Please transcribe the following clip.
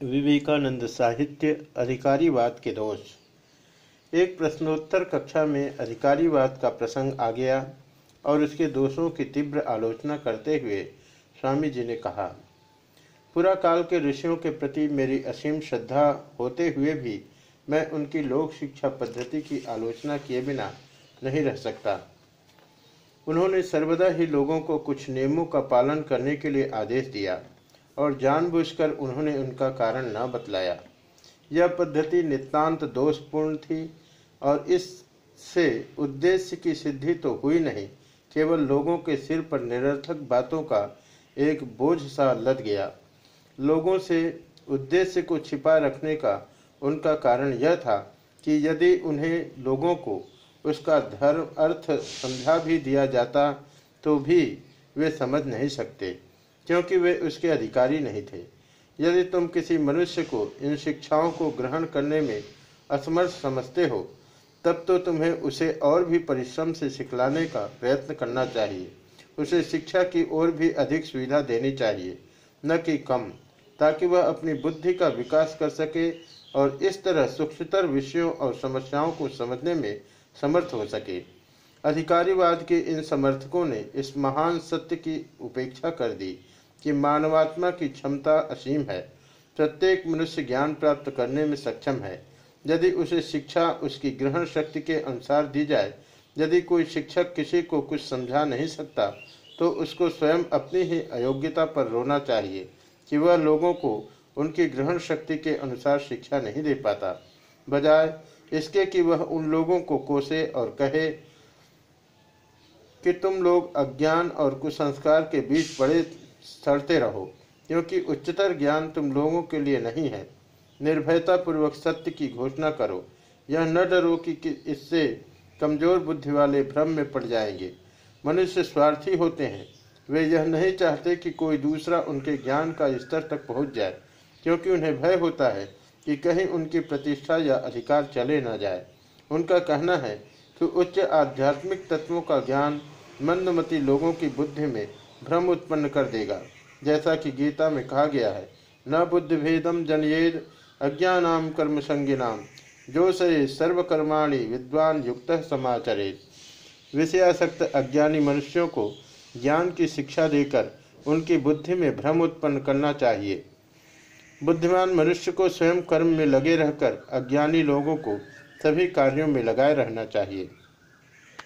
विवेकानंद साहित्य अधिकारीवाद के दोष। एक प्रश्नोत्तर कक्षा में अधिकारीवाद का प्रसंग आ गया और उसके दोषों की तीव्र आलोचना करते हुए स्वामी जी ने कहा, पूरा काल के ऋषियों के प्रति मेरी असीम श्रद्धा होते हुए भी मैं उनकी लोक शिक्षा पद्धति की आलोचना किए बिना नहीं रह सकता। उन्होंने सर्वदा ही लोगों को कुछ नियमों का पालन करने के लिए आदेश दिया। और जानबूझकर उन्होंने उनका कारण न बतलाया। यह पद्धति नितांत दोषपूर्ण थी और इससे उद्देश्य की सिद्धि तो हुई नहीं, केवल लोगों के सिर पर निरर्थक बातों का एक बोझ सा लद गया। लोगों से उद्देश्य को छिपा रखने का उनका कारण यह था कि यदि उन्हें लोगों को उसका धर्म अर्थ समझा भी दिया जाता तो भी वे समझ नहीं सकते। क्योंकि वे उसके अधिकारी नहीं थे। यदि तुम किसी मनुष्य को इन शिक्षाओं को ग्रहण करने में असमर्थ समझते हो, तब तो तुम्हें उसे और भी परिश्रम से सिखलाने का प्रयत्न करना चाहिए। उसे शिक्षा की ओर भी अधिक सुविधा देनी चाहिए, न कि कम, ताकि वह अपनी बुद्धि का विकास कर सके और इस तरह सूक्ष्मतर विषयों और समस्याओं को समझने में समर्थ हो सके। अधिकारीवाद के इन समर्थकों ने इस महान सत्य की उपेक्षा कर दी कि मानवात्मा की क्षमता असीम है। प्रत्येक मनुष्य ज्ञान प्राप्त करने में सक्षम है। यदि उसे शिक्षा उसकी ग्रहण शक्ति के अनुसार दी जाए, यदि कोई शिक्षक किसी को कुछ समझा नहीं सकता तो उसको स्वयं अपनी ही अयोग्यता पर रोना चाहिए कि वह लोगों को उनकी ग्रहण शक्ति के अनुसार शिक्षा नहीं दे पाता। बजाय इसके कि वह उन लोगों को कोसे और कहे कि तुम लोग अज्ञान और कुसंस्कार के बीच बड़े सड़ते रहो, क्योंकि उच्चतर ज्ञान तुम लोगों के लिए नहीं है। निर्भयता पूर्वक सत्य की घोषणा करो। यह न डरो कि इससे कमज़ोर बुद्धि वाले भ्रम में पड़ जाएँगे। मनुष्य स्वार्थी होते हैं। वे यह नहीं चाहते कि कोई दूसरा उनके ज्ञान का स्तर तक पहुँच जाए, क्योंकि उन्हें भय होता है कि कहीं उनकी प्रतिष्ठा या अधिकार चले न जाए। उनका कहना है कि उच्च आध्यात्मिक तत्वों का ज्ञान मंदमती लोगों की बुद्धि में भ्रम उत्पन्न कर देगा। जैसा कि गीता में कहा गया है, न बुद्ध भेदम जनयेद अज्ञानाम कर्म संज्ञाम जो से सर्वकर्माणी विद्वान युक्त समाचरे विषयासक्त अज्ञानी मनुष्यों को ज्ञान की शिक्षा देकर उनकी बुद्धि में भ्रम उत्पन्न करना चाहिए। बुद्धिमान मनुष्य को स्वयं कर्म में लगे रहकर अज्ञानी लोगों को सभी कार्यों में लगाए रहना चाहिए।